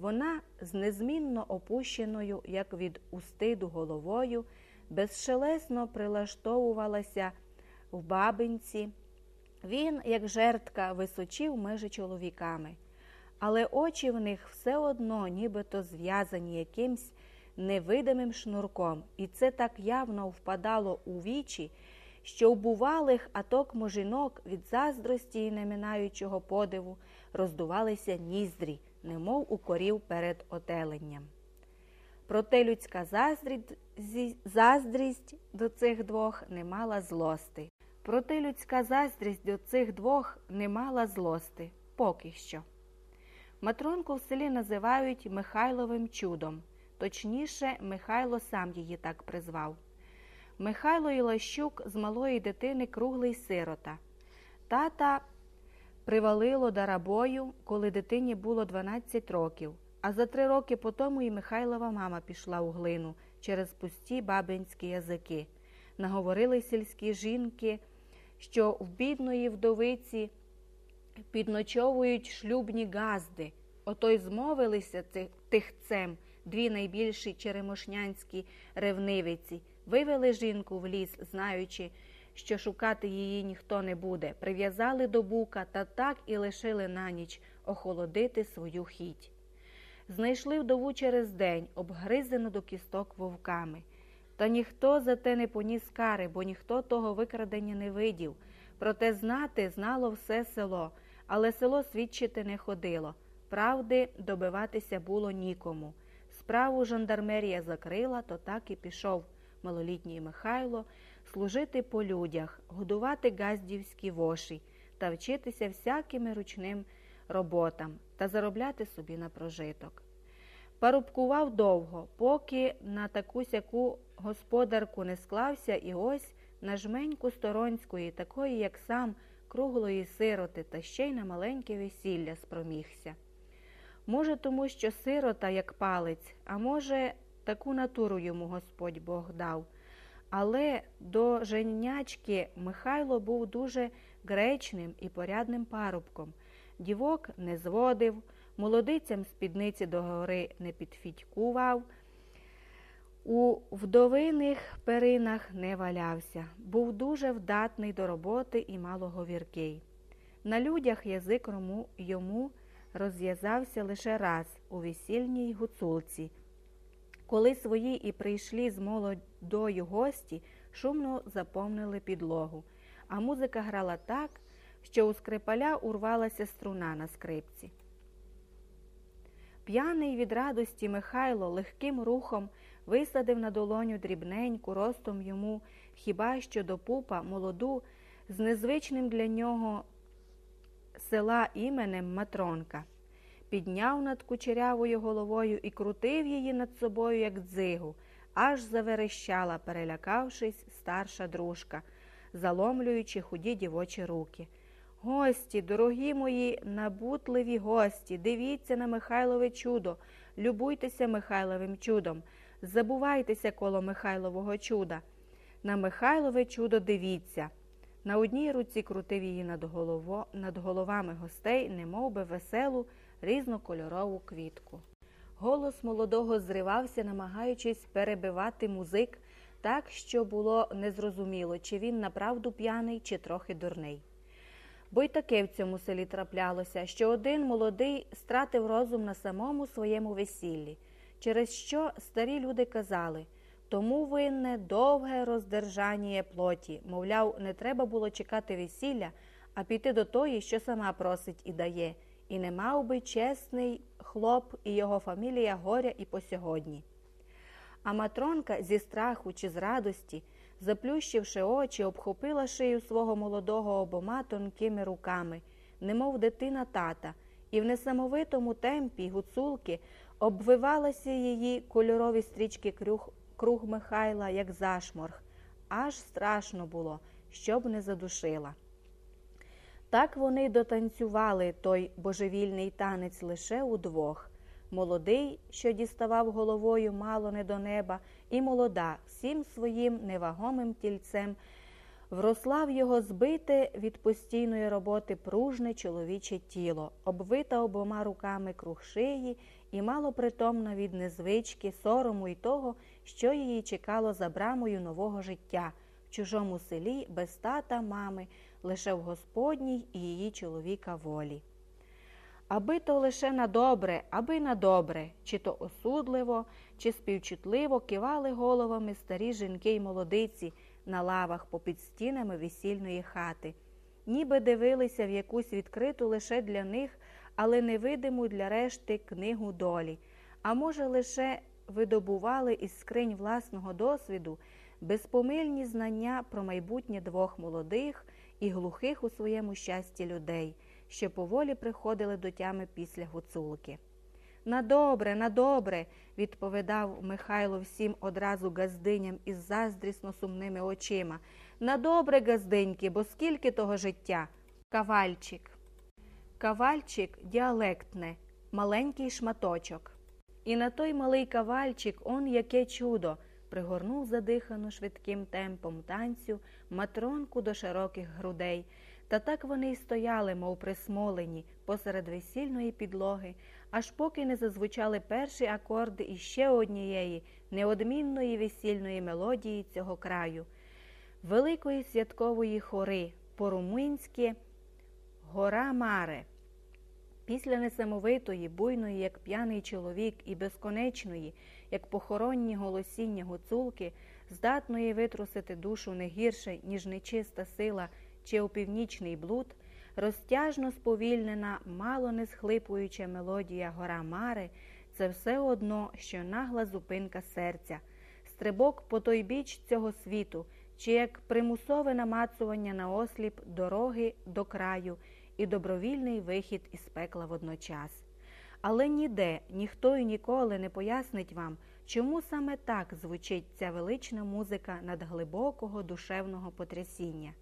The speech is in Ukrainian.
Вона з незмінно опущеною, як від устиду головою, безшелесно прилаштовувалася в бабинці. Він, як жертка, височив межі чоловіками, але очі в них все одно нібито зв'язані якимсь невидимим шнурком, і це так явно впадало у вічі, що у бувалих атокмо жінок від заздрості і неминаючого подиву роздувалися ніздрі, немов у корів перед отеленням. Проте людська заздрість, заздрість до цих двох не мала злости. Проте людська заздрість до цих двох не мала злости поки що. Матронку в селі називають Михайловим чудом, точніше, Михайло сам її так призвав. Михайло Ілащук з малої дитини круглий сирота. Тата привалило дарабою, коли дитині було 12 років, а за три роки по тому і Михайлова мама пішла у глину через пусті бабинські язики. Наговорили сільські жінки, що в бідної вдовиці підночовують шлюбні газди. Ото й змовилися тихцем дві найбільші черемошнянські ревнивиці, вивели жінку в ліс, знаючи, що шукати її ніхто не буде, прив'язали до бука та так і лишили на ніч охолодити свою хіть. Знайшли вдову через день, обгризену до кісток вовками. Та ніхто за те не поніс кари, бо ніхто того викрадення не видів. Проте знати знало все село, але село свідчити не ходило. Правди добиватися було нікому. Справу жандармерія закрила, то так і пішов малолітній Михайло служити по людях, годувати газдівські воші та вчитися всякими ручним роботам та заробляти собі на прожиток. Парубкував довго, поки на таку сяку господарку не склався і ось на жменьку сторонської, такої, як сам, круглої сироти, та ще й на маленьке весілля спромігся. Може, тому що сирота, як палець, а може, таку натуру йому Господь Бог дав. Але до женячки Михайло був дуже гречним і порядним парубком. Дівок не зводив, молодицям спідниці догори не підфітькував, у вдовиних перинах не валявся, був дуже вдатний до роботи і малоговіркий. На людях язик йому розв'язався лише раз у весільній гуцулці. Коли свої і прийшли з молодою гості, шумно заповнили підлогу, а музика грала так, що у скрипаля урвалася струна на скрипці. П'яний від радості Михайло легким рухом висадив на долоню дрібненьку, ростом йому хіба що до пупа молоду, з незвичним для нього села іменем Матронка, підняв над кучерявою головою і крутив її над собою, як дзигу, аж заверещала, перелякавшись, старша дружка, заломлюючи худі дівочі руки. Гості, дорогі мої, набутливі гості, дивіться на Михайлове чудо, любуйтеся Михайловим чудом, забувайтеся коло Михайлового чуда. На Михайлове чудо дивіться. На одній руці крутив її над голово, над головами гостей, немов би веселу, різнокольорову квітку. Голос молодого зривався, намагаючись перебивати музик так, що було незрозуміло, чи він направду п'яний, чи трохи дурний. Бо й таке в цьому селі траплялося, що один молодий стратив розум на самому своєму весіллі, через що старі люди казали тому винне довге роздержання плоті, мовляв, не треба було чекати весілля, а піти до тої, що сама просить і дає, і не мав би чесний хлоп і його фамілія горя і по сьогодні. А матронка зі страху чи з радості заплющивши очі, обхопила шию свого молодого обома тонкими руками, немов дитина тата, і в несамовитому темпі гуцулки обвивалися її кольорові стрічки круг, круг Михайла, як зашморг. Аж страшно було, щоб не задушила. Так вони дотанцювали той божевільний танець лише удвох молодий, що діставав головою мало не до неба, і молода всім своїм невагомим тільцем, вросла в його збите від постійної роботи пружне чоловіче тіло, обвита обома руками круг шиї і малопритомна від незвички, сорому і того, що її чекало за брамою нового життя в чужому селі без тата, мами, лише в Господній і її чоловіка волі. Аби то лише на добре, аби на добре, чи то осудливо, чи співчутливо кивали головами старі жінки й молодиці на лавах попід стінами весільної хати, ніби дивилися в якусь відкриту лише для них, але невидиму для решти книгу долі, а може, лише видобували із скринь власного досвіду безпомильні знання про майбутнє двох молодих і глухих у своєму щасті людей, що поволі приходили до тями після гуцулки. На добре, на добре, відповідав Михайло всім одразу газдиням із заздрісно сумними очима. На добре, газдиньки, бо скільки того життя? Кавальчик. Кавальчик діалектне, маленький шматочок. І на той малий кавальчик он яке чудо пригорнув задихану швидким темпом танцю матронку до широких грудей. Та так вони й стояли, мов присмолені, посеред весільної підлоги, аж поки не зазвучали перші акорди іще однієї неодмінної весільної мелодії цього краю, великої святкової хори, по-румунськи Гора Маре. Після несамовитої, буйної, як п'яний чоловік, і безконечної, як похоронні голосіння гуцулки, здатної витрусити душу не гірше, ніж нечиста сила чи опівнічний блуд, розтяжно сповільнена, мало не схлипуюча мелодія гора Мари це все одно, що нагла зупинка серця, стрибок по той біч цього світу, чи як примусове намацування на осліп дороги до краю і добровільний вихід із пекла водночас. Але ніде ніхто і ніколи не пояснить вам, чому саме так звучить ця велична музика надглибокого душевного потрясіння.